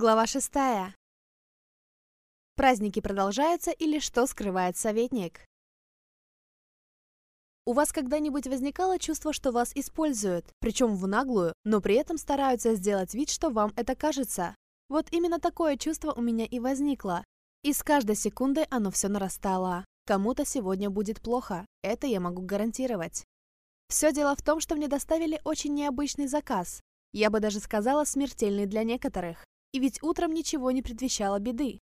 Глава шестая. Праздники продолжаются или что скрывает советник? У вас когда-нибудь возникало чувство, что вас используют, причем в наглую, но при этом стараются сделать вид, что вам это кажется? Вот именно такое чувство у меня и возникло. И с каждой секундой оно все нарастало. Кому-то сегодня будет плохо, это я могу гарантировать. Все дело в том, что мне доставили очень необычный заказ. Я бы даже сказала, смертельный для некоторых. И ведь утром ничего не предвещало беды.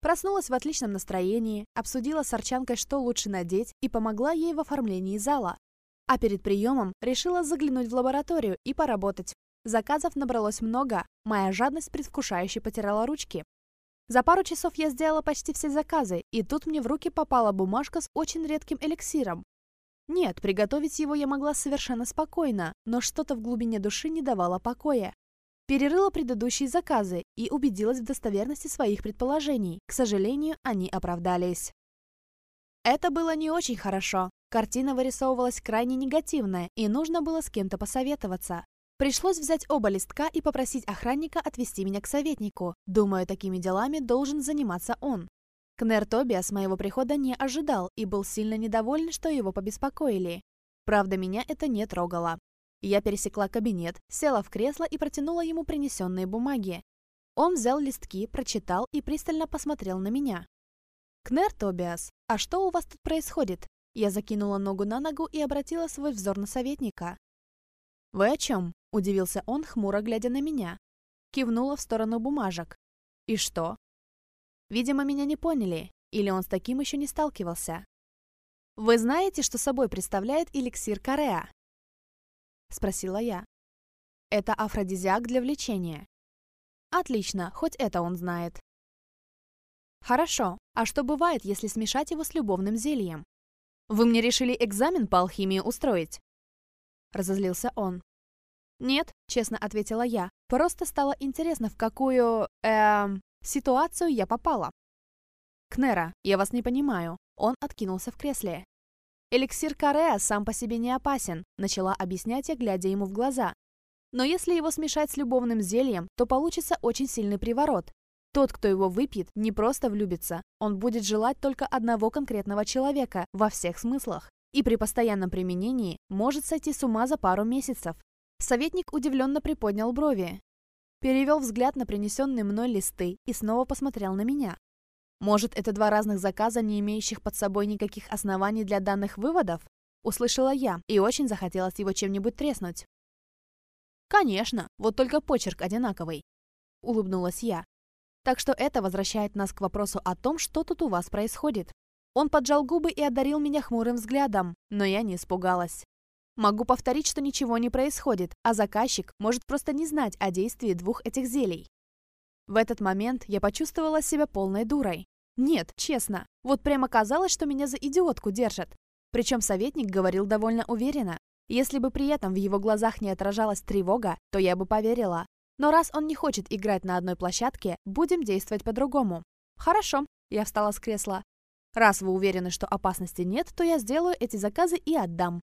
Проснулась в отличном настроении, обсудила с Арчанкой, что лучше надеть, и помогла ей в оформлении зала. А перед приемом решила заглянуть в лабораторию и поработать. Заказов набралось много, моя жадность предвкушающе потирала ручки. За пару часов я сделала почти все заказы, и тут мне в руки попала бумажка с очень редким эликсиром. Нет, приготовить его я могла совершенно спокойно, но что-то в глубине души не давало покоя перерыла предыдущие заказы и убедилась в достоверности своих предположений. К сожалению, они оправдались. Это было не очень хорошо. Картина вырисовывалась крайне негативная, и нужно было с кем-то посоветоваться. Пришлось взять оба листка и попросить охранника отвести меня к советнику. Думаю, такими делами должен заниматься он. Кнер Тобиас моего прихода не ожидал и был сильно недоволен, что его побеспокоили. Правда, меня это не трогало. Я пересекла кабинет, села в кресло и протянула ему принесенные бумаги. Он взял листки, прочитал и пристально посмотрел на меня. «Кнер Тобиас, а что у вас тут происходит?» Я закинула ногу на ногу и обратила свой взор на советника. «Вы о чем?» – удивился он, хмуро глядя на меня. Кивнула в сторону бумажек. «И что?» Видимо, меня не поняли, или он с таким еще не сталкивался. «Вы знаете, что собой представляет эликсир Кореа?» — спросила я. «Это афродизиак для влечения». «Отлично, хоть это он знает». «Хорошо, а что бывает, если смешать его с любовным зельем?» «Вы мне решили экзамен по алхимии устроить?» Разозлился он. «Нет», — честно ответила я, — «просто стало интересно, в какую... эм... ситуацию я попала». «Кнера, я вас не понимаю». Он откинулся в кресле. Эликсир Корея сам по себе не опасен, начала объяснять я, глядя ему в глаза. Но если его смешать с любовным зельем, то получится очень сильный приворот. Тот, кто его выпьет, не просто влюбится, он будет желать только одного конкретного человека во всех смыслах. И при постоянном применении может сойти с ума за пару месяцев. Советник удивленно приподнял брови. Перевел взгляд на принесенные мной листы и снова посмотрел на меня. Может, это два разных заказа, не имеющих под собой никаких оснований для данных выводов? Услышала я, и очень захотелось его чем-нибудь треснуть. «Конечно, вот только почерк одинаковый», — улыбнулась я. «Так что это возвращает нас к вопросу о том, что тут у вас происходит». Он поджал губы и одарил меня хмурым взглядом, но я не испугалась. Могу повторить, что ничего не происходит, а заказчик может просто не знать о действии двух этих зелий. В этот момент я почувствовала себя полной дурой. Нет, честно. Вот прямо казалось, что меня за идиотку держат. Причем советник говорил довольно уверенно. Если бы при этом в его глазах не отражалась тревога, то я бы поверила. Но раз он не хочет играть на одной площадке, будем действовать по-другому. Хорошо, я встала с кресла. Раз вы уверены, что опасности нет, то я сделаю эти заказы и отдам.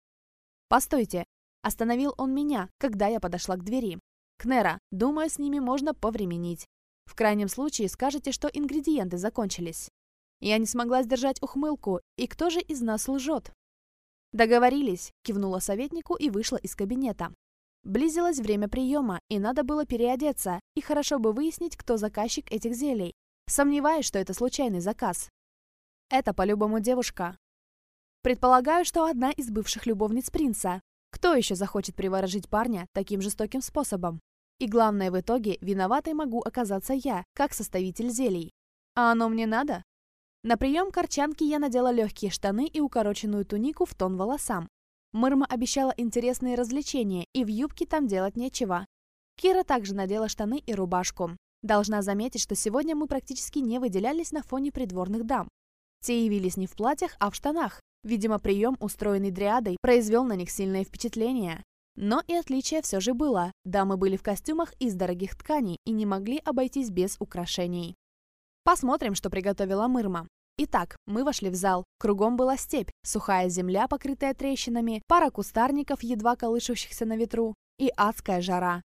Постойте. Остановил он меня, когда я подошла к двери. Кнера, думаю, с ними можно повременить. В крайнем случае скажете, что ингредиенты закончились. Я не смогла сдержать ухмылку, и кто же из нас лжет? Договорились, кивнула советнику и вышла из кабинета. Близилось время приема, и надо было переодеться, и хорошо бы выяснить, кто заказчик этих зелий. Сомневаюсь, что это случайный заказ. Это по-любому девушка. Предполагаю, что одна из бывших любовниц принца. Кто еще захочет приворожить парня таким жестоким способом? И главное, в итоге виноватой могу оказаться я, как составитель зелий. А оно мне надо? На прием корчанки я надела легкие штаны и укороченную тунику в тон волосам. Мырма обещала интересные развлечения, и в юбке там делать нечего. Кира также надела штаны и рубашку. Должна заметить, что сегодня мы практически не выделялись на фоне придворных дам. Те явились не в платьях, а в штанах. Видимо, прием, устроенный дриадой, произвел на них сильное впечатление. Но и отличие все же было. Дамы были в костюмах из дорогих тканей и не могли обойтись без украшений. Посмотрим, что приготовила Мырма. Итак, мы вошли в зал. Кругом была степь, сухая земля, покрытая трещинами, пара кустарников, едва колышущихся на ветру, и адская жара.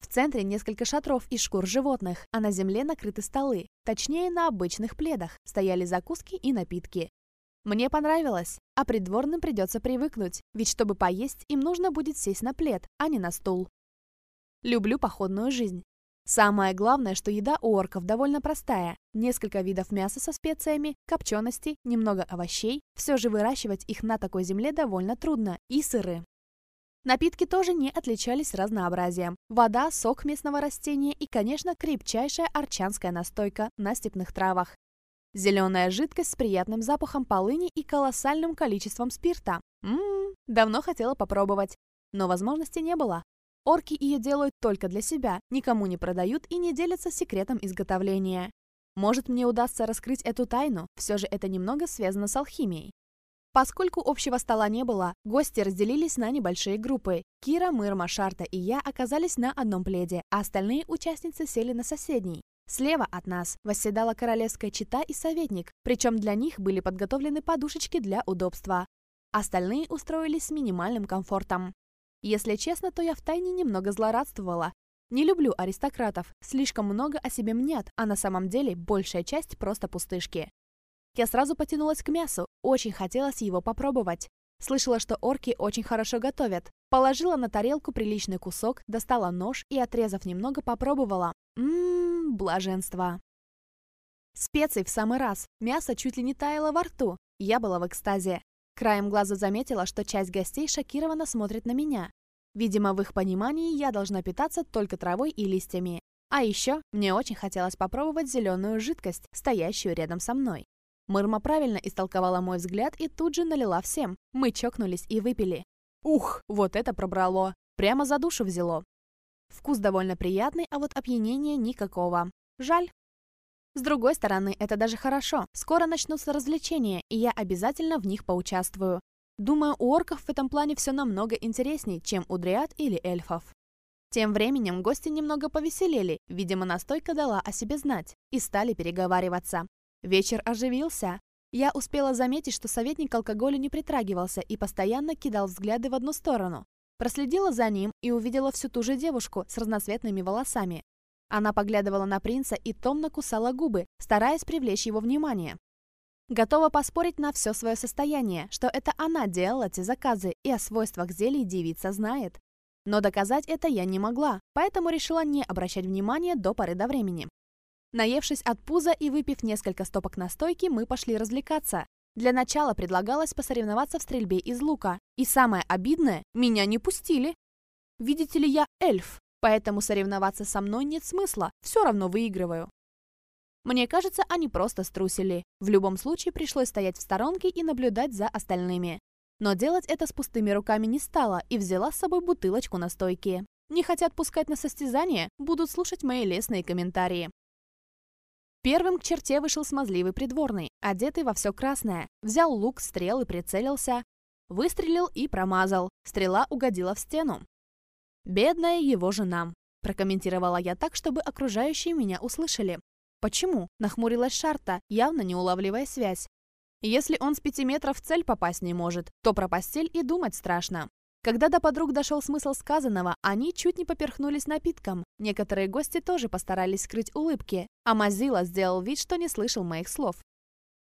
В центре несколько шатров из шкур животных, а на земле накрыты столы. Точнее, на обычных пледах стояли закуски и напитки. Мне понравилось. А придворным придется привыкнуть, ведь чтобы поесть, им нужно будет сесть на плед, а не на стул. Люблю походную жизнь. Самое главное, что еда у орков довольно простая. Несколько видов мяса со специями, копчености, немного овощей. Все же выращивать их на такой земле довольно трудно. И сыры. Напитки тоже не отличались разнообразием. Вода, сок местного растения и, конечно, крепчайшая арчанская настойка на степных травах. Зеленая жидкость с приятным запахом полыни и колоссальным количеством спирта. Ммм, давно хотела попробовать, но возможности не было. Орки ее делают только для себя, никому не продают и не делятся секретом изготовления. Может, мне удастся раскрыть эту тайну, все же это немного связано с алхимией. Поскольку общего стола не было, гости разделились на небольшие группы. Кира, Мырма, Шарта и я оказались на одном пледе, а остальные участницы сели на соседний. Слева от нас восседала королевская чита и советник, причем для них были подготовлены подушечки для удобства. Остальные устроились с минимальным комфортом. Если честно, то я втайне немного злорадствовала. Не люблю аристократов, слишком много о себе мнят, а на самом деле большая часть просто пустышки. Я сразу потянулась к мясу, очень хотелось его попробовать. Слышала, что орки очень хорошо готовят. Положила на тарелку приличный кусок, достала нож и, отрезав немного, попробовала. Ммм, блаженство. Специй в самый раз. Мясо чуть ли не таяло во рту. Я была в экстазе. Краем глаза заметила, что часть гостей шокированно смотрит на меня. Видимо, в их понимании я должна питаться только травой и листьями. А еще мне очень хотелось попробовать зеленую жидкость, стоящую рядом со мной. Мырма правильно истолковала мой взгляд и тут же налила всем. Мы чокнулись и выпили. Ух, вот это пробрало. Прямо за душу взяло. Вкус довольно приятный, а вот опьянения никакого. Жаль. С другой стороны, это даже хорошо. Скоро начнутся развлечения, и я обязательно в них поучаствую. Думаю, у орков в этом плане все намного интереснее, чем у дриад или эльфов. Тем временем гости немного повеселели, видимо, настойка дала о себе знать, и стали переговариваться. Вечер оживился. Я успела заметить, что советник алкоголя не притрагивался и постоянно кидал взгляды в одну сторону. Проследила за ним и увидела всю ту же девушку с разноцветными волосами. Она поглядывала на принца и томно кусала губы, стараясь привлечь его внимание. Готова поспорить на все свое состояние, что это она делала те заказы и о свойствах зелий девица знает. Но доказать это я не могла, поэтому решила не обращать внимания до поры до времени. Наевшись от пуза и выпив несколько стопок настойки, мы пошли развлекаться. Для начала предлагалось посоревноваться в стрельбе из лука. И самое обидное, меня не пустили. Видите ли, я эльф, поэтому соревноваться со мной нет смысла, все равно выигрываю. Мне кажется, они просто струсили. В любом случае пришлось стоять в сторонке и наблюдать за остальными. Но делать это с пустыми руками не стала и взяла с собой бутылочку настойки. Не хотят пускать на состязание, будут слушать мои лестные комментарии. Первым к черте вышел смазливый придворный, одетый во все красное. Взял лук, стрел и прицелился. Выстрелил и промазал. Стрела угодила в стену. «Бедная его жена», – прокомментировала я так, чтобы окружающие меня услышали. «Почему?» – нахмурилась Шарта, явно не улавливая связь. «Если он с пяти метров в цель попасть не может, то про постель и думать страшно. Когда до подруг дошел смысл сказанного, они чуть не поперхнулись напитком. Некоторые гости тоже постарались скрыть улыбки, а Мазила сделал вид, что не слышал моих слов.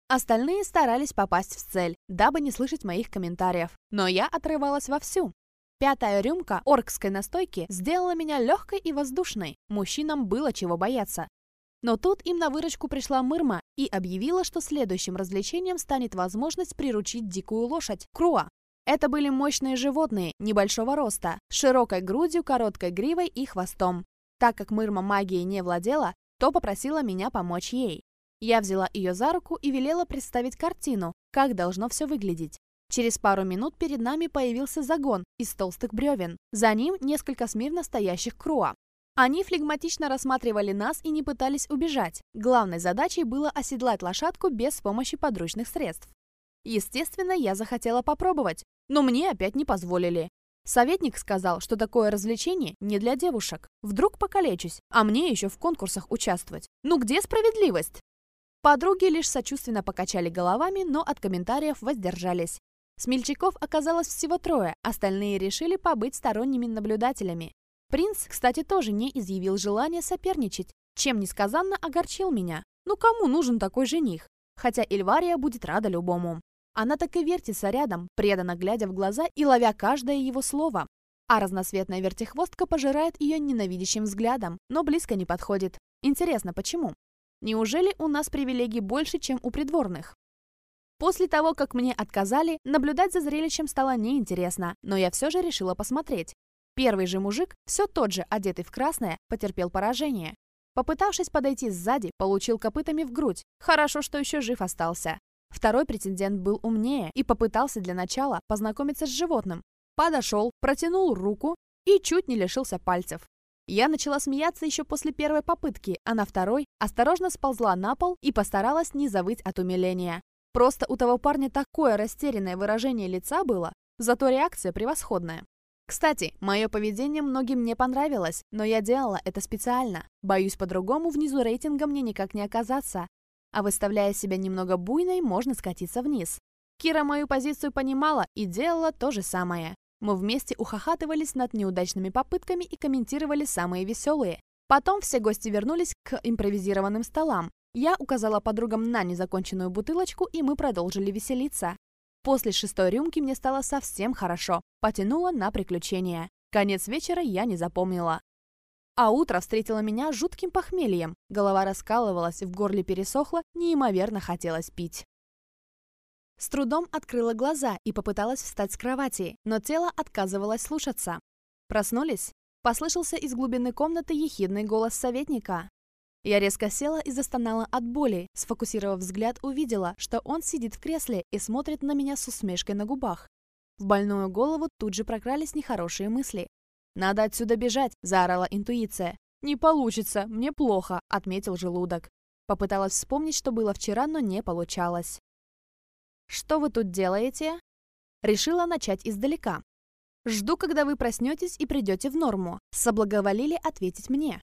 Остальные старались попасть в цель, дабы не слышать моих комментариев. Но я отрывалась вовсю. Пятая рюмка оркской настойки сделала меня легкой и воздушной. Мужчинам было чего бояться. Но тут им на выручку пришла Мырма и объявила, что следующим развлечением станет возможность приручить дикую лошадь – Круа. Это были мощные животные небольшого роста, широкой грудью, короткой гривой и хвостом. Так как Мырма магией не владела, то попросила меня помочь ей. Я взяла ее за руку и велела представить картину, как должно все выглядеть. Через пару минут перед нами появился загон из толстых бревен. За ним несколько смирно стоящих круа. Они флегматично рассматривали нас и не пытались убежать. Главной задачей было оседлать лошадку без помощи подручных средств. Естественно, я захотела попробовать, но мне опять не позволили. Советник сказал, что такое развлечение не для девушек. Вдруг покалечусь, а мне еще в конкурсах участвовать. Ну где справедливость? Подруги лишь сочувственно покачали головами, но от комментариев воздержались. Смельчаков оказалось всего трое, остальные решили побыть сторонними наблюдателями. Принц, кстати, тоже не изъявил желания соперничать, чем несказанно огорчил меня. Ну кому нужен такой жених? Хотя Эльвария будет рада любому. Она так и вертится рядом, преданно глядя в глаза и ловя каждое его слово. А разноцветная вертихвостка пожирает ее ненавидящим взглядом, но близко не подходит. Интересно, почему? Неужели у нас привилегий больше, чем у придворных? После того, как мне отказали, наблюдать за зрелищем стало неинтересно, но я все же решила посмотреть. Первый же мужик, все тот же, одетый в красное, потерпел поражение. Попытавшись подойти сзади, получил копытами в грудь. Хорошо, что еще жив остался. Второй претендент был умнее и попытался для начала познакомиться с животным. Подошел, протянул руку и чуть не лишился пальцев. Я начала смеяться еще после первой попытки, а на второй осторожно сползла на пол и постаралась не завыть от умиления. Просто у того парня такое растерянное выражение лица было, зато реакция превосходная. Кстати, мое поведение многим не понравилось, но я делала это специально. Боюсь, по-другому внизу рейтинга мне никак не оказаться, а выставляя себя немного буйной, можно скатиться вниз. Кира мою позицию понимала и делала то же самое. Мы вместе ухахатывались над неудачными попытками и комментировали самые веселые. Потом все гости вернулись к импровизированным столам. Я указала подругам на незаконченную бутылочку, и мы продолжили веселиться. После шестой рюмки мне стало совсем хорошо. Потянуло на приключения. Конец вечера я не запомнила. А утро встретило меня жутким похмельем. Голова раскалывалась, в горле пересохло, неимоверно хотелось пить. С трудом открыла глаза и попыталась встать с кровати, но тело отказывалось слушаться. Проснулись? Послышался из глубины комнаты ехидный голос советника. Я резко села и застонала от боли. Сфокусировав взгляд, увидела, что он сидит в кресле и смотрит на меня с усмешкой на губах. В больную голову тут же прокрались нехорошие мысли. Надо отсюда бежать!» – заорала интуиция. «Не получится, мне плохо!» – отметил желудок. Попыталась вспомнить, что было вчера, но не получалось. «Что вы тут делаете?» Решила начать издалека. «Жду, когда вы проснетесь и придете в норму», – соблаговолили ответить мне.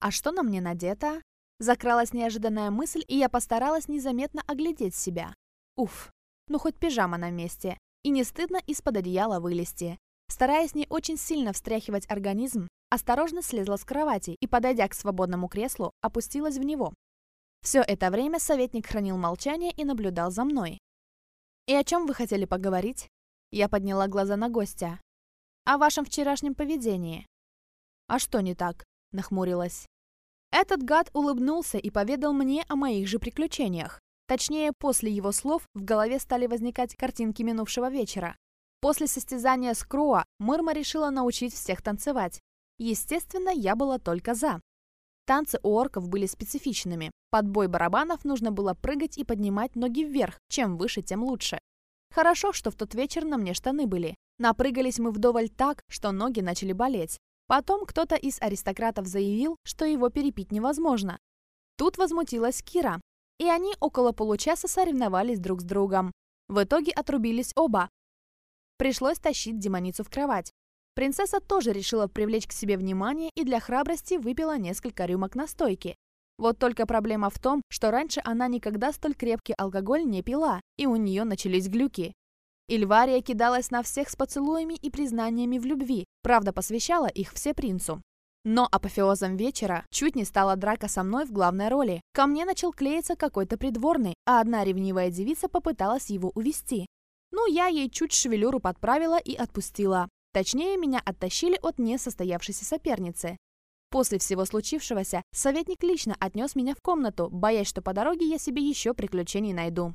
«А что на мне надето?» Закралась неожиданная мысль, и я постаралась незаметно оглядеть себя. Уф, ну хоть пижама на месте, и не стыдно из-под одеяла вылезти. Стараясь не очень сильно встряхивать организм, осторожно слезла с кровати и, подойдя к свободному креслу, опустилась в него. Все это время советник хранил молчание и наблюдал за мной. «И о чем вы хотели поговорить?» Я подняла глаза на гостя. «О вашем вчерашнем поведении». «А что не так?» – нахмурилась. Этот гад улыбнулся и поведал мне о моих же приключениях. Точнее, после его слов в голове стали возникать картинки минувшего вечера, После состязания с Круа Мырма решила научить всех танцевать. Естественно, я была только за. Танцы у орков были специфичными. Под бой барабанов нужно было прыгать и поднимать ноги вверх. Чем выше, тем лучше. Хорошо, что в тот вечер на мне штаны были. Напрыгались мы вдоволь так, что ноги начали болеть. Потом кто-то из аристократов заявил, что его перепить невозможно. Тут возмутилась Кира. И они около получаса соревновались друг с другом. В итоге отрубились оба, Пришлось тащить демоницу в кровать. Принцесса тоже решила привлечь к себе внимание и для храбрости выпила несколько рюмок настойки. Вот только проблема в том, что раньше она никогда столь крепкий алкоголь не пила, и у нее начались глюки. Ильвария кидалась на всех с поцелуями и признаниями в любви, правда посвящала их все принцу. Но апофеозом вечера чуть не стала драка со мной в главной роли. Ко мне начал клеиться какой-то придворный, а одна ревнивая девица попыталась его увести. Ну, я ей чуть шевелюру подправила и отпустила. Точнее, меня оттащили от несостоявшейся соперницы. После всего случившегося, советник лично отнес меня в комнату, боясь, что по дороге я себе еще приключений найду.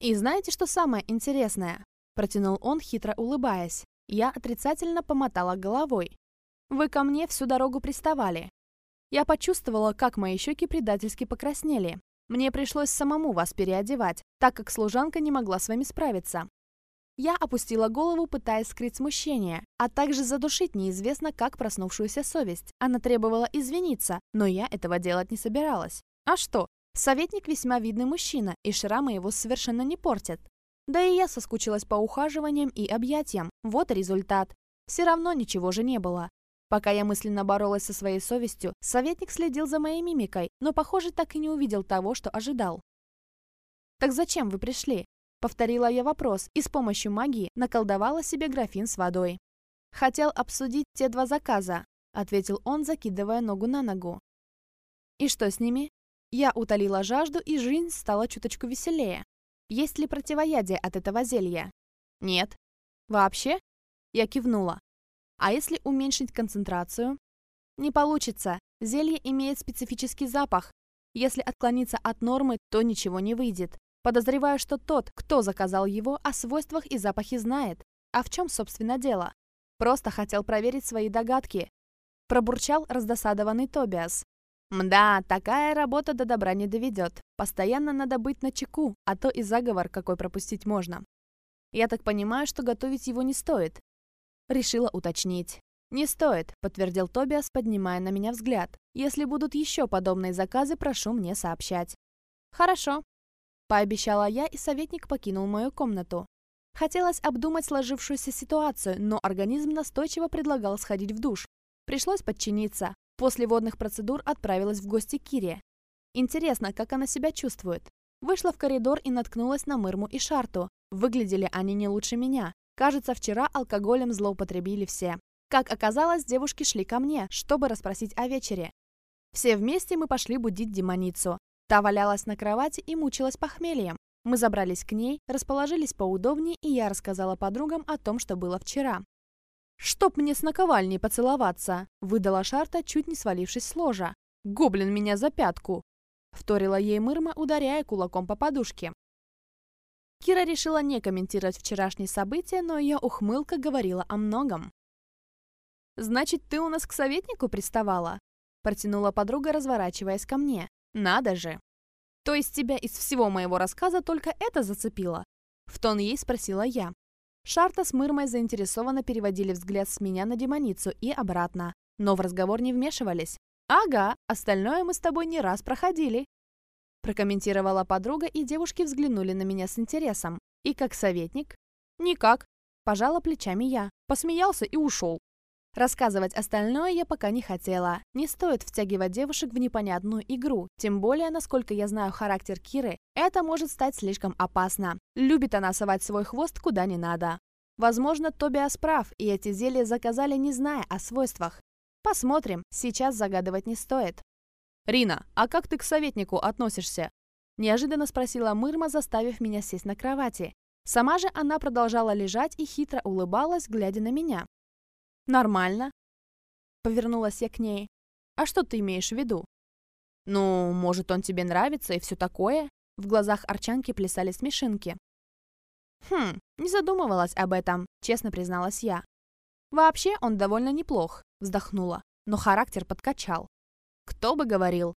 «И знаете, что самое интересное?» – протянул он, хитро улыбаясь. Я отрицательно помотала головой. «Вы ко мне всю дорогу приставали». Я почувствовала, как мои щеки предательски покраснели. Мне пришлось самому вас переодевать, так как служанка не могла с вами справиться. Я опустила голову, пытаясь скрыть смущение, а также задушить неизвестно как проснувшуюся совесть. Она требовала извиниться, но я этого делать не собиралась. А что? Советник весьма видный мужчина, и шрамы его совершенно не портят. Да и я соскучилась по ухаживаниям и объятиям. Вот результат. Все равно ничего же не было. Пока я мысленно боролась со своей совестью, советник следил за моей мимикой, но, похоже, так и не увидел того, что ожидал. «Так зачем вы пришли?» Повторила я вопрос и с помощью магии наколдовала себе графин с водой. «Хотел обсудить те два заказа», — ответил он, закидывая ногу на ногу. «И что с ними?» Я утолила жажду, и жизнь стала чуточку веселее. Есть ли противоядие от этого зелья? Нет. Вообще? Я кивнула. А если уменьшить концентрацию? Не получится. Зелье имеет специфический запах. Если отклониться от нормы, то ничего не выйдет. Подозреваю, что тот, кто заказал его, о свойствах и запахе знает. А в чем, собственно, дело? Просто хотел проверить свои догадки. Пробурчал раздосадованный Тобиас. Мда, такая работа до добра не доведет. Постоянно надо быть на чеку, а то и заговор какой пропустить можно. Я так понимаю, что готовить его не стоит. Решила уточнить. «Не стоит», — подтвердил Тобиас, поднимая на меня взгляд. «Если будут еще подобные заказы, прошу мне сообщать». «Хорошо», — пообещала я, и советник покинул мою комнату. Хотелось обдумать сложившуюся ситуацию, но организм настойчиво предлагал сходить в душ. Пришлось подчиниться. После водных процедур отправилась в гости к Кире. Интересно, как она себя чувствует. Вышла в коридор и наткнулась на Мырму и Шарту. Выглядели они не лучше меня. Кажется, вчера алкоголем злоупотребили все. Как оказалось, девушки шли ко мне, чтобы расспросить о вечере. Все вместе мы пошли будить демоницу. Та валялась на кровати и мучилась похмельем. Мы забрались к ней, расположились поудобнее, и я рассказала подругам о том, что было вчера. «Чтоб мне с наковальней поцеловаться!» – выдала Шарта, чуть не свалившись с ложа. «Гоблин меня за пятку!» – вторила ей Мырма, ударяя кулаком по подушке. Кира решила не комментировать вчерашние события, но ее ухмылка говорила о многом. «Значит, ты у нас к советнику приставала?» Протянула подруга, разворачиваясь ко мне. «Надо же!» «То есть тебя из всего моего рассказа только это зацепило?» В тон ей спросила я. Шарта с Мырмой заинтересованно переводили взгляд с меня на демоницу и обратно, но в разговор не вмешивались. «Ага, остальное мы с тобой не раз проходили», Прокомментировала подруга, и девушки взглянули на меня с интересом. И как советник? Никак. Пожала плечами я, посмеялся и ушел. Рассказывать остальное я пока не хотела. Не стоит втягивать девушек в непонятную игру, тем более, насколько я знаю характер Киры, это может стать слишком опасно. Любит она совать свой хвост куда не надо. Возможно, Тобиас прав, и эти зелья заказали, не зная о свойствах. Посмотрим, сейчас загадывать не стоит. «Рина, а как ты к советнику относишься?» Неожиданно спросила Мырма, заставив меня сесть на кровати. Сама же она продолжала лежать и хитро улыбалась, глядя на меня. «Нормально», — повернулась я к ней. «А что ты имеешь в виду?» «Ну, может, он тебе нравится и все такое?» В глазах Арчанки плясали смешинки. «Хм, не задумывалась об этом», — честно призналась я. «Вообще он довольно неплох», — вздохнула, но характер подкачал. Кто бы говорил?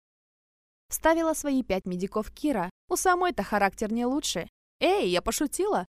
Ставила свои пять медиков Кира. У самой-то характер не лучше. Эй, я пошутила!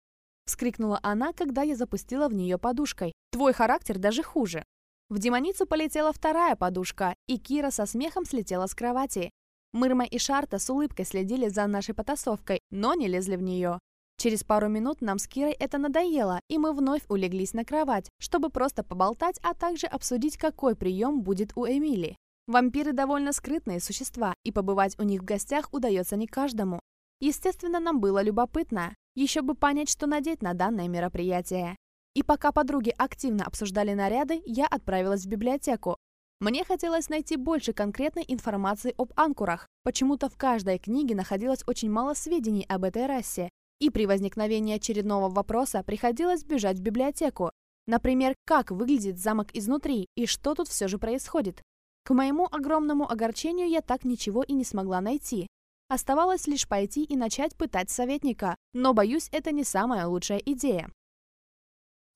Вскрикнула она, когда я запустила в нее подушкой. Твой характер даже хуже. В демоницу полетела вторая подушка, и Кира со смехом слетела с кровати. Мырма и Шарта с улыбкой следили за нашей потасовкой, но не лезли в нее. Через пару минут нам с Кирой это надоело, и мы вновь улеглись на кровать, чтобы просто поболтать, а также обсудить, какой прием будет у Эмили. Вампиры довольно скрытные существа, и побывать у них в гостях удается не каждому. Естественно, нам было любопытно. Еще бы понять, что надеть на данное мероприятие. И пока подруги активно обсуждали наряды, я отправилась в библиотеку. Мне хотелось найти больше конкретной информации об анкурах. Почему-то в каждой книге находилось очень мало сведений об этой расе. И при возникновении очередного вопроса приходилось бежать в библиотеку. Например, как выглядит замок изнутри и что тут все же происходит. К моему огромному огорчению я так ничего и не смогла найти. Оставалось лишь пойти и начать пытать советника, но, боюсь, это не самая лучшая идея.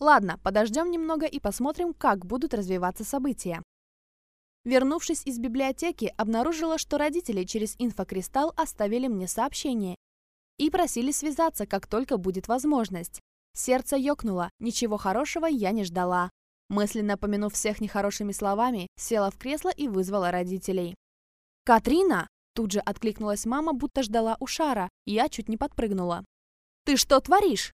Ладно, подождем немного и посмотрим, как будут развиваться события. Вернувшись из библиотеки, обнаружила, что родители через инфокристалл оставили мне сообщение и просили связаться, как только будет возможность. Сердце ёкнуло, ничего хорошего я не ждала. Мысленно помянув всех нехорошими словами, села в кресло и вызвала родителей. «Катрина!» – тут же откликнулась мама, будто ждала у шара, я чуть не подпрыгнула. «Ты что творишь?»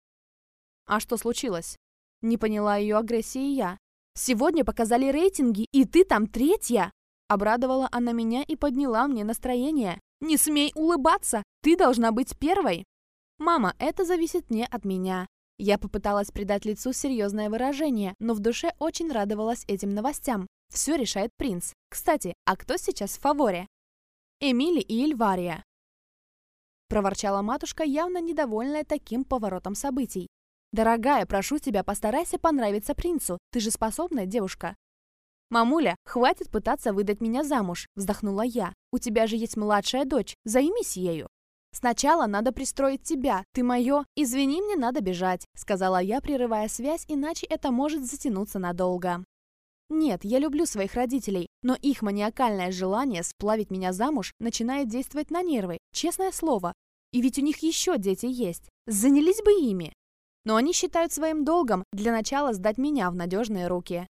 «А что случилось?» Не поняла ее агрессии я. «Сегодня показали рейтинги, и ты там третья!» Обрадовала она меня и подняла мне настроение. «Не смей улыбаться! Ты должна быть первой!» «Мама, это зависит не от меня. Я попыталась придать лицу серьезное выражение, но в душе очень радовалась этим новостям. Все решает принц. Кстати, а кто сейчас в фаворе? Эмили и Эльвария. Проворчала матушка, явно недовольная таким поворотом событий. «Дорогая, прошу тебя, постарайся понравиться принцу. Ты же способная девушка. «Мамуля, хватит пытаться выдать меня замуж», — вздохнула я. «У тебя же есть младшая дочь, займись ею». Сначала надо пристроить тебя, ты мое. Извини, мне надо бежать», — сказала я, прерывая связь, иначе это может затянуться надолго. Нет, я люблю своих родителей, но их маниакальное желание сплавить меня замуж начинает действовать на нервы, честное слово. И ведь у них еще дети есть. Занялись бы ими. Но они считают своим долгом для начала сдать меня в надежные руки.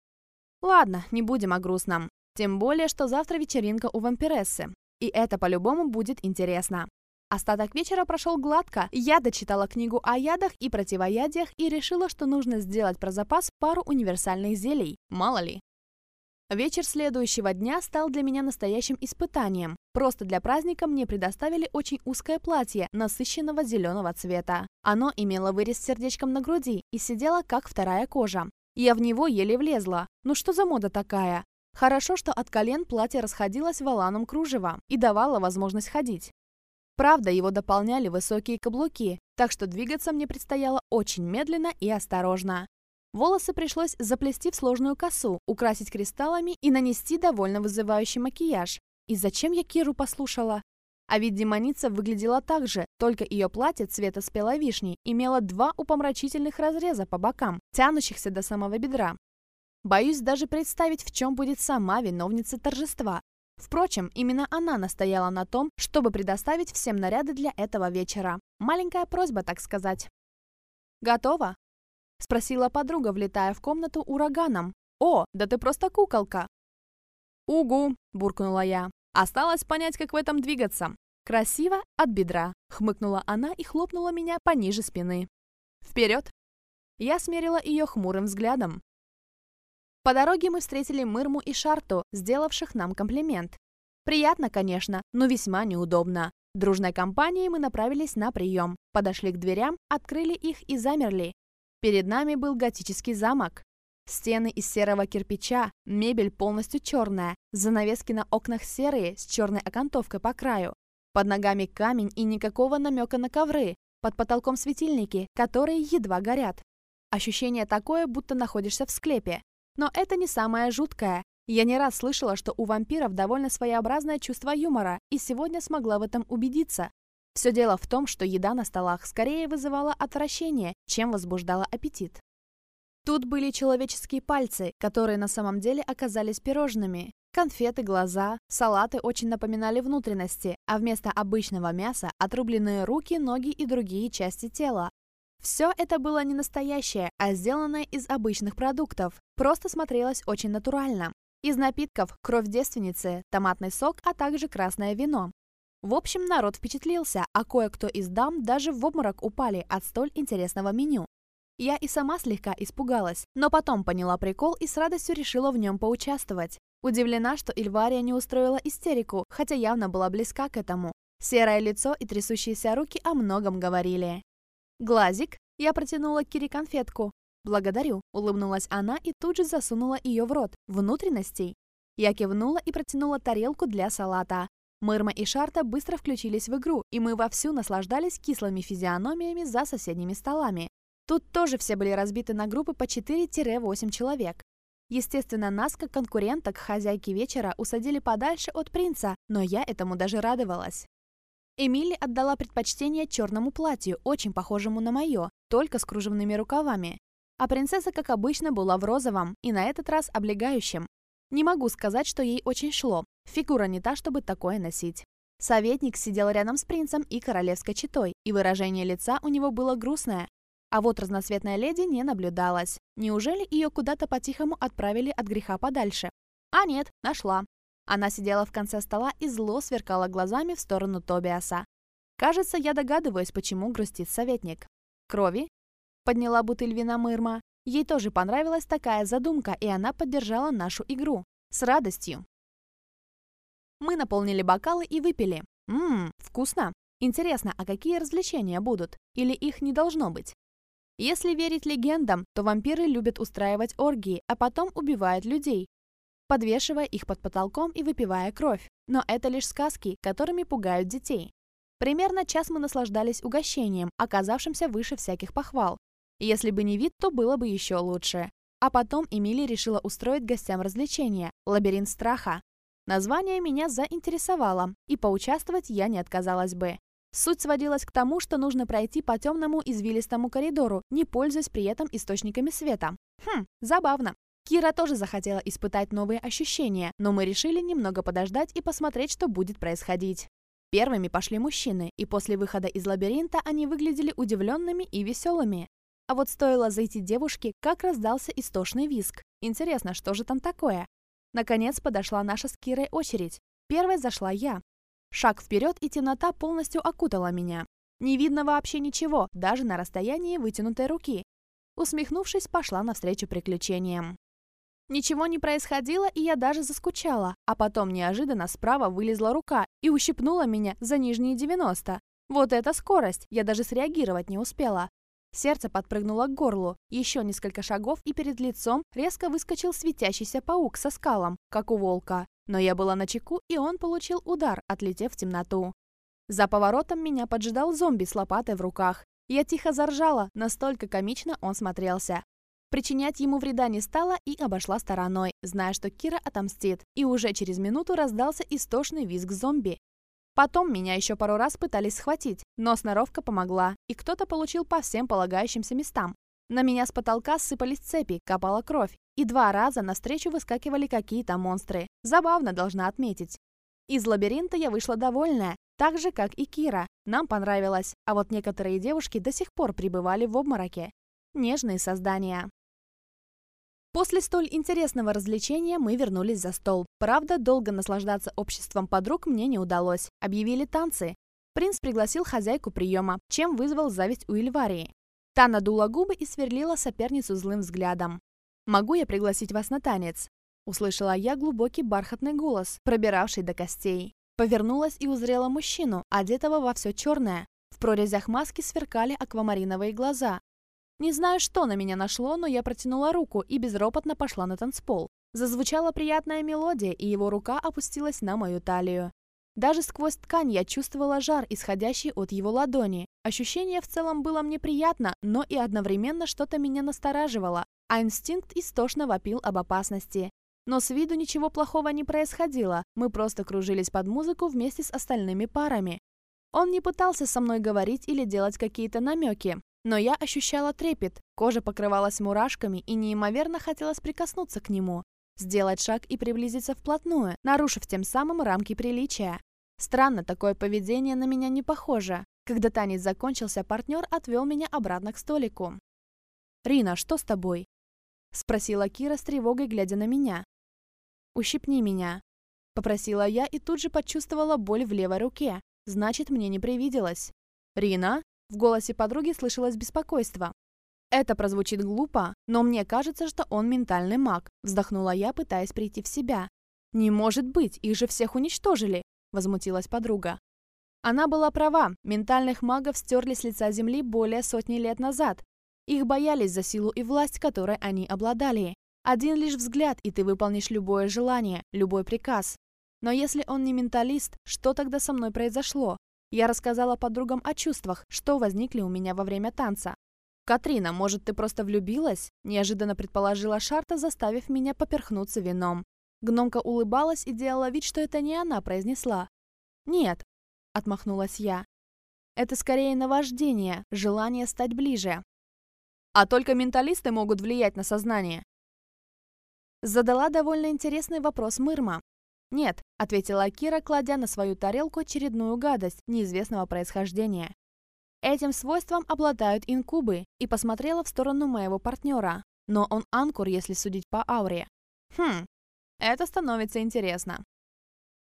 Ладно, не будем о грустном. Тем более, что завтра вечеринка у вампирессы. И это по-любому будет интересно. Остаток вечера прошел гладко. Я дочитала книгу о ядах и противоядиях и решила, что нужно сделать про запас пару универсальных зелий. Мало ли. Вечер следующего дня стал для меня настоящим испытанием. Просто для праздника мне предоставили очень узкое платье насыщенного зеленого цвета. Оно имело вырез с сердечком на груди и сидело как вторая кожа. Я в него еле влезла. Ну что за мода такая? Хорошо, что от колен платье расходилось валаном кружева и давало возможность ходить. Правда, его дополняли высокие каблуки, так что двигаться мне предстояло очень медленно и осторожно. Волосы пришлось заплести в сложную косу, украсить кристаллами и нанести довольно вызывающий макияж. И зачем я Киру послушала? А ведь демоница выглядела так же, только ее платье цвета спелой вишни имело два упомрачительных разреза по бокам, тянущихся до самого бедра. Боюсь даже представить, в чем будет сама виновница торжества, Впрочем, именно она настояла на том, чтобы предоставить всем наряды для этого вечера. Маленькая просьба, так сказать. Готова? – спросила подруга, влетая в комнату ураганом. «О, да ты просто куколка!» «Угу!» – буркнула я. «Осталось понять, как в этом двигаться. «Красиво от бедра», — хмыкнула она и хлопнула меня пониже спины. «Вперед!» Я смерила ее хмурым взглядом. По дороге мы встретили Мырму и Шарту, сделавших нам комплимент. Приятно, конечно, но весьма неудобно. Дружной компанией мы направились на прием, подошли к дверям, открыли их и замерли. Перед нами был готический замок. Стены из серого кирпича, мебель полностью черная, занавески на окнах серые с черной окантовкой по краю. Под ногами камень и никакого намека на ковры. Под потолком светильники, которые едва горят. Ощущение такое, будто находишься в склепе. Но это не самое жуткое. Я не раз слышала, что у вампиров довольно своеобразное чувство юмора, и сегодня смогла в этом убедиться. Все дело в том, что еда на столах скорее вызывала отвращение, чем возбуждала аппетит. Тут были человеческие пальцы, которые на самом деле оказались пирожными. Конфеты, глаза, салаты очень напоминали внутренности, а вместо обычного мяса отрубленные руки, ноги и другие части тела. Все это было не настоящее, а сделанное из обычных продуктов. Просто смотрелось очень натурально. Из напитков – кровь девственницы, томатный сок, а также красное вино. В общем, народ впечатлился, а кое-кто из дам даже в обморок упали от столь интересного меню. Я и сама слегка испугалась, но потом поняла прикол и с радостью решила в нем поучаствовать. Удивлена, что Ильвария не устроила истерику, хотя явно была близка к этому. Серое лицо и трясущиеся руки о многом говорили. «Глазик!» Я протянула Кире конфетку. «Благодарю!» — улыбнулась она и тут же засунула ее в рот, внутренностей. Я кивнула и протянула тарелку для салата. Мырма и Шарта быстро включились в игру, и мы вовсю наслаждались кислыми физиономиями за соседними столами. Тут тоже все были разбиты на группы по 4-8 человек. Естественно, нас, как конкуренток, хозяйки вечера усадили подальше от принца, но я этому даже радовалась. Эмили отдала предпочтение черному платью, очень похожему на мое, только с кружевными рукавами. А принцесса, как обычно, была в розовом, и на этот раз облегающем. Не могу сказать, что ей очень шло. Фигура не та, чтобы такое носить. Советник сидел рядом с принцем и королевской четой, и выражение лица у него было грустное. А вот разноцветная леди не наблюдалась. Неужели ее куда-то по-тихому отправили от греха подальше? А нет, нашла. А она сидела в конце стола и зло сверкала глазами в сторону Тобиаса. «Кажется, я догадываюсь, почему грустит советник. Крови?» Подняла бутыль вина Мырма. Ей тоже понравилась такая задумка, и она поддержала нашу игру. С радостью. Мы наполнили бокалы и выпили. Ммм, вкусно. Интересно, а какие развлечения будут? Или их не должно быть? Если верить легендам, то вампиры любят устраивать оргии, а потом убивают людей, подвешивая их под потолком и выпивая кровь. Но это лишь сказки, которыми пугают детей. Примерно час мы наслаждались угощением, оказавшимся выше всяких похвал. Если бы не вид, то было бы еще лучше. А потом Эмили решила устроить гостям развлечение – лабиринт страха. Название меня заинтересовало, и поучаствовать я не отказалась бы. Суть сводилась к тому, что нужно пройти по темному извилистому коридору, не пользуясь при этом источниками света. Хм, забавно. Кира тоже захотела испытать новые ощущения, но мы решили немного подождать и посмотреть, что будет происходить. Первыми пошли мужчины, и после выхода из лабиринта они выглядели удивленными и веселыми. А вот стоило зайти девушке, как раздался истошный виск. Интересно, что же там такое? Наконец подошла наша с Кирой очередь. Первой зашла я. Шаг вперед, и темнота полностью окутала меня. Не видно вообще ничего, даже на расстоянии вытянутой руки. Усмехнувшись, пошла навстречу приключениям. Ничего не происходило, и я даже заскучала. А потом неожиданно справа вылезла рука и ущипнула меня за нижние 90. Вот это скорость! Я даже среагировать не успела. Сердце подпрыгнуло к горлу. Еще несколько шагов, и перед лицом резко выскочил светящийся паук со скалом, как у волка. Но я была на чеку, и он получил удар, отлетев в темноту. За поворотом меня поджидал зомби с лопатой в руках. Я тихо заржала, настолько комично он смотрелся. Причинять ему вреда не стала и обошла стороной, зная, что Кира отомстит, и уже через минуту раздался истошный визг зомби. Потом меня еще пару раз пытались схватить, но сноровка помогла, и кто-то получил по всем полагающимся местам. На меня с потолка сыпались цепи, капала кровь, и два раза навстречу выскакивали какие-то монстры. Забавно, должна отметить. Из лабиринта я вышла довольная, так же, как и Кира. Нам понравилось, а вот некоторые девушки до сих пор пребывали в обмороке. Нежные создания. После столь интересного развлечения мы вернулись за стол. Правда, долго наслаждаться обществом подруг мне не удалось. Объявили танцы. Принц пригласил хозяйку приема, чем вызвал зависть у Эльварии. Та надула губы и сверлила соперницу злым взглядом. «Могу я пригласить вас на танец?» Услышала я глубокий бархатный голос, пробиравший до костей. Повернулась и узрела мужчину, одетого во все черное. В прорезях маски сверкали аквамариновые глаза, не знаю, что на меня нашло, но я протянула руку и безропотно пошла на танцпол. Зазвучала приятная мелодия, и его рука опустилась на мою талию. Даже сквозь ткань я чувствовала жар, исходящий от его ладони. Ощущение в целом было мне приятно, но и одновременно что-то меня настораживало, а инстинкт истошно вопил об опасности. Но с виду ничего плохого не происходило, мы просто кружились под музыку вместе с остальными парами. Он не пытался со мной говорить или делать какие-то намеки, но я ощущала трепет, кожа покрывалась мурашками и неимоверно хотелось прикоснуться к нему, сделать шаг и приблизиться вплотную, нарушив тем самым рамки приличия. Странно, такое поведение на меня не похоже. Когда танец закончился, партнер отвел меня обратно к столику. «Рина, что с тобой?» — спросила Кира с тревогой, глядя на меня. «Ущипни меня», — попросила я и тут же почувствовала боль в левой руке. Значит, мне не привиделось. «Рина?» В голосе подруги слышалось беспокойство. «Это прозвучит глупо, но мне кажется, что он ментальный маг», вздохнула я, пытаясь прийти в себя. «Не может быть, их же всех уничтожили», возмутилась подруга. Она была права, ментальных магов стерли с лица Земли более сотни лет назад. Их боялись за силу и власть, которой они обладали. Один лишь взгляд, и ты выполнишь любое желание, любой приказ. Но если он не менталист, что тогда со мной произошло? Я рассказала подругам о чувствах, что возникли у меня во время танца. «Катрина, может, ты просто влюбилась?» – неожиданно предположила Шарта, заставив меня поперхнуться вином. Гномка улыбалась и делала вид, что это не она произнесла. «Нет», – отмахнулась я. «Это скорее наваждение, желание стать ближе». «А только менталисты могут влиять на сознание», Задала довольно интересный вопрос Мырма. «Нет», — ответила Кира, кладя на свою тарелку очередную гадость неизвестного происхождения. Этим свойством обладают инкубы, и посмотрела в сторону моего партнера. Но он анкур, если судить по ауре. Хм, это становится интересно.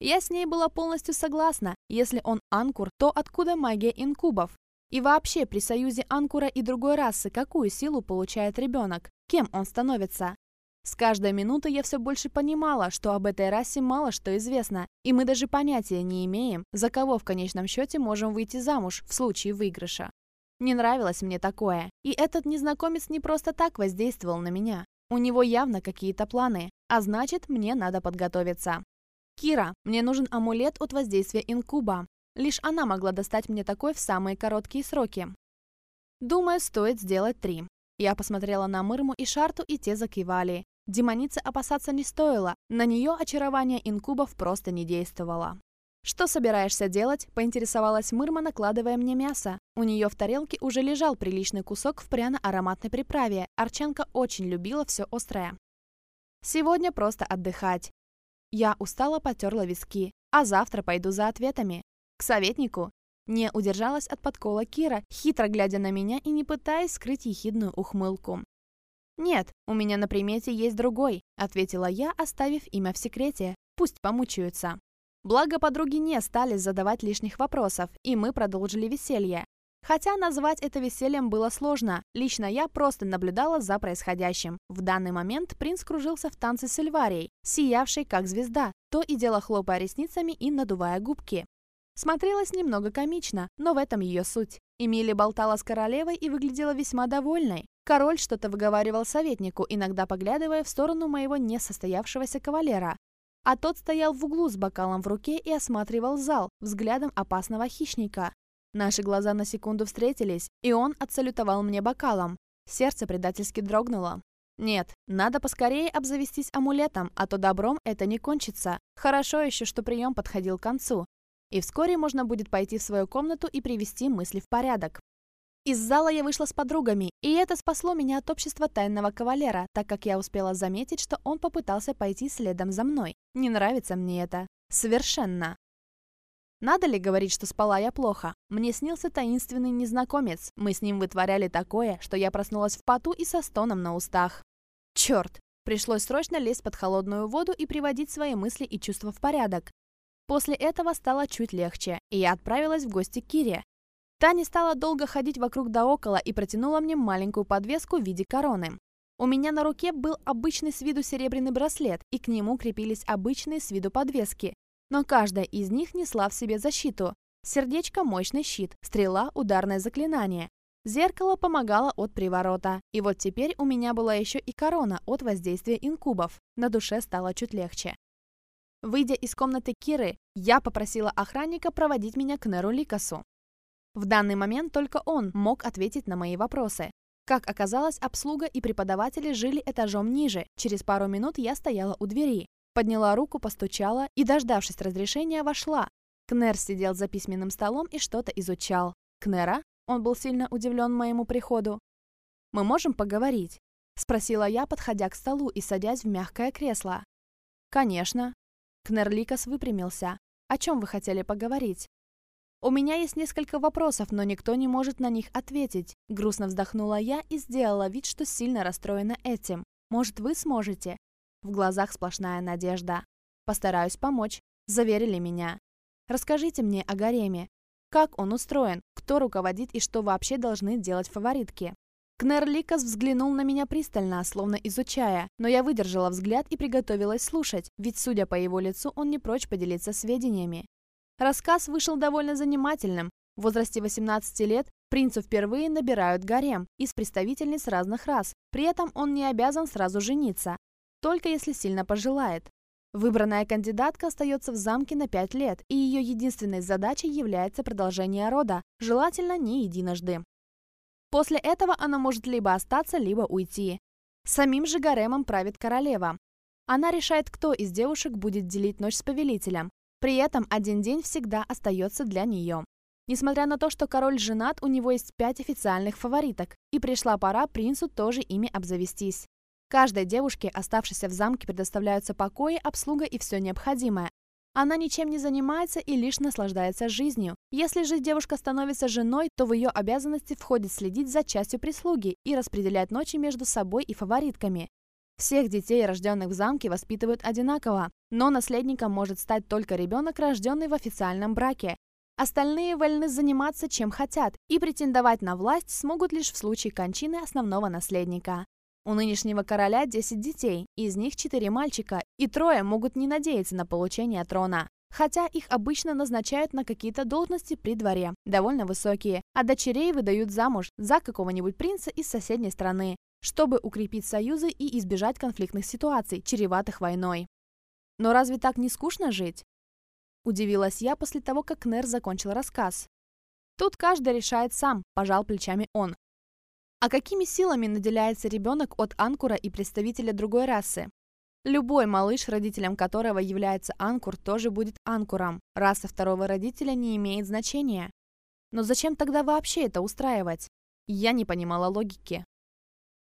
Я с ней была полностью согласна. Если он анкур, то откуда магия инкубов? И вообще, при союзе анкура и другой расы, какую силу получает ребенок? Кем он становится? С каждой минутой я все больше понимала, что об этой расе мало что известно, и мы даже понятия не имеем, за кого в конечном счете можем выйти замуж в случае выигрыша. Не нравилось мне такое, и этот незнакомец не просто так воздействовал на меня. У него явно какие-то планы, а значит, мне надо подготовиться. Кира, мне нужен амулет от воздействия инкуба. Лишь она могла достать мне такой в самые короткие сроки. Думаю, стоит сделать три. Я посмотрела на Мырму и Шарту, и те закивали демонице опасаться не стоило, на нее очарование инкубов просто не действовало. «Что собираешься делать?» – поинтересовалась Мырма, накладывая мне мясо. У нее в тарелке уже лежал приличный кусок в пряно-ароматной приправе. Арченко очень любила все острое. «Сегодня просто отдыхать». Я устало потерла виски, а завтра пойду за ответами. К советнику. Не удержалась от подкола Кира, хитро глядя на меня и не пытаясь скрыть ехидную ухмылку. «Нет, у меня на примете есть другой», — ответила я, оставив имя в секрете. «Пусть помучаются». Благо, подруги не стали задавать лишних вопросов, и мы продолжили веселье. Хотя назвать это весельем было сложно, лично я просто наблюдала за происходящим. В данный момент принц кружился в танце с Эльварией, сиявшей как звезда, то и дело хлопая ресницами и надувая губки. Смотрелось немного комично, но в этом ее суть. Эмили болтала с королевой и выглядела весьма довольной. Король что-то выговаривал советнику, иногда поглядывая в сторону моего несостоявшегося кавалера. А тот стоял в углу с бокалом в руке и осматривал зал взглядом опасного хищника. Наши глаза на секунду встретились, и он отсалютовал мне бокалом. Сердце предательски дрогнуло. Нет, надо поскорее обзавестись амулетом, а то добром это не кончится. Хорошо еще, что прием подходил к концу. И вскоре можно будет пойти в свою комнату и привести мысли в порядок. Из зала я вышла с подругами, и это спасло меня от общества тайного кавалера, так как я успела заметить, что он попытался пойти следом за мной. Не нравится мне это. Совершенно. Надо ли говорить, что спала я плохо? Мне снился таинственный незнакомец. Мы с ним вытворяли такое, что я проснулась в поту и со стоном на устах. Черт! Пришлось срочно лезть под холодную воду и приводить свои мысли и чувства в порядок. После этого стало чуть легче, и я отправилась в гости к Кире. Та не стала долго ходить вокруг да около и протянула мне маленькую подвеску в виде короны. У меня на руке был обычный с виду серебряный браслет, и к нему крепились обычные с виду подвески. Но каждая из них несла в себе защиту. Сердечко – мощный щит, стрела – ударное заклинание. Зеркало помогало от приворота. И вот теперь у меня была еще и корона от воздействия инкубов. На душе стало чуть легче. Выйдя из комнаты Киры, я попросила охранника проводить меня к Неру Ликасу. В данный момент только он мог ответить на мои вопросы. Как оказалось, обслуга и преподаватели жили этажом ниже. Через пару минут я стояла у двери. Подняла руку, постучала и, дождавшись разрешения, вошла. Кнер сидел за письменным столом и что-то изучал. Кнера? Он был сильно удивлен моему приходу. «Мы можем поговорить?» – спросила я, подходя к столу и садясь в мягкое кресло. «Конечно». Кнер Ликас выпрямился. «О чем вы хотели поговорить?» У меня есть несколько вопросов, но никто не может на них ответить. Грустно вздохнула я и сделала вид, что сильно расстроена этим. Может, вы сможете? В глазах сплошная надежда. Постараюсь помочь. Заверили меня. Расскажите мне о гареме. Как он устроен? Кто руководит и что вообще должны делать фаворитки? Кнер Ликас взглянул на меня пристально, словно изучая, но я выдержала взгляд и приготовилась слушать, ведь, судя по его лицу, он не прочь поделиться сведениями. Рассказ вышел довольно занимательным. В возрасте 18 лет принцу впервые набирают гарем из представительниц разных рас. При этом он не обязан сразу жениться, только если сильно пожелает. Выбранная кандидатка остается в замке на 5 лет, и ее единственной задачей является продолжение рода, желательно не единожды. После этого она может либо остаться, либо уйти. Самим же гаремом правит королева. Она решает, кто из девушек будет делить ночь с повелителем, при этом один день всегда остается для нее. Несмотря на то, что король женат, у него есть пять официальных фавориток, и пришла пора принцу тоже ими обзавестись. Каждой девушке, оставшейся в замке, предоставляются покои, обслуга и все необходимое. Она ничем не занимается и лишь наслаждается жизнью. Если же девушка становится женой, то в ее обязанности входит следить за частью прислуги и распределять ночи между собой и фаворитками. Всех детей, рожденных в замке, воспитывают одинаково, но наследником может стать только ребенок, рожденный в официальном браке. Остальные вольны заниматься чем хотят, и претендовать на власть смогут лишь в случае кончины основного наследника. У нынешнего короля 10 детей, из них 4 мальчика, и трое могут не надеяться на получение трона. Хотя их обычно назначают на какие-то должности при дворе, довольно высокие, а дочерей выдают замуж за какого-нибудь принца из соседней страны чтобы укрепить союзы и избежать конфликтных ситуаций, чреватых войной. Но разве так не скучно жить? Удивилась я после того, как Нер закончил рассказ. Тут каждый решает сам, пожал плечами он. А какими силами наделяется ребенок от анкура и представителя другой расы? Любой малыш, родителем которого является анкур, тоже будет анкуром. Раса второго родителя не имеет значения. Но зачем тогда вообще это устраивать? Я не понимала логики.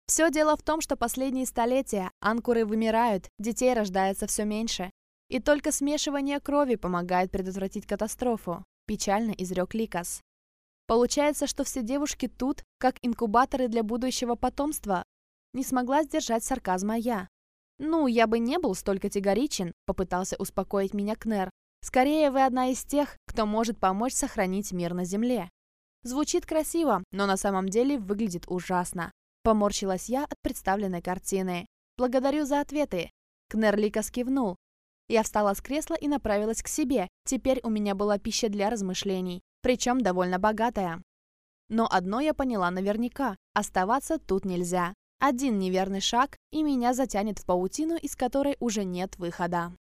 Все дело в том, что последние столетия анкуры вымирают, детей рождается все меньше. И только смешивание крови помогает предотвратить катастрофу, печально изрек Ликас. Получается, что все девушки тут, как инкубаторы для будущего потомства. Не смогла сдержать сарказма я. «Ну, я бы не был столь категоричен», — попытался успокоить меня Кнер. «Скорее, вы одна из тех, кто может помочь сохранить мир на Земле». Звучит красиво, но на самом деле выглядит ужасно. Поморщилась я от представленной картины. «Благодарю за ответы!» Кнерликас кивнул. Я встала с кресла и направилась к себе. Теперь у меня была пища для размышлений, причем довольно богатая. Но одно я поняла наверняка – оставаться тут нельзя. Один неверный шаг, и меня затянет в паутину, из которой уже нет выхода.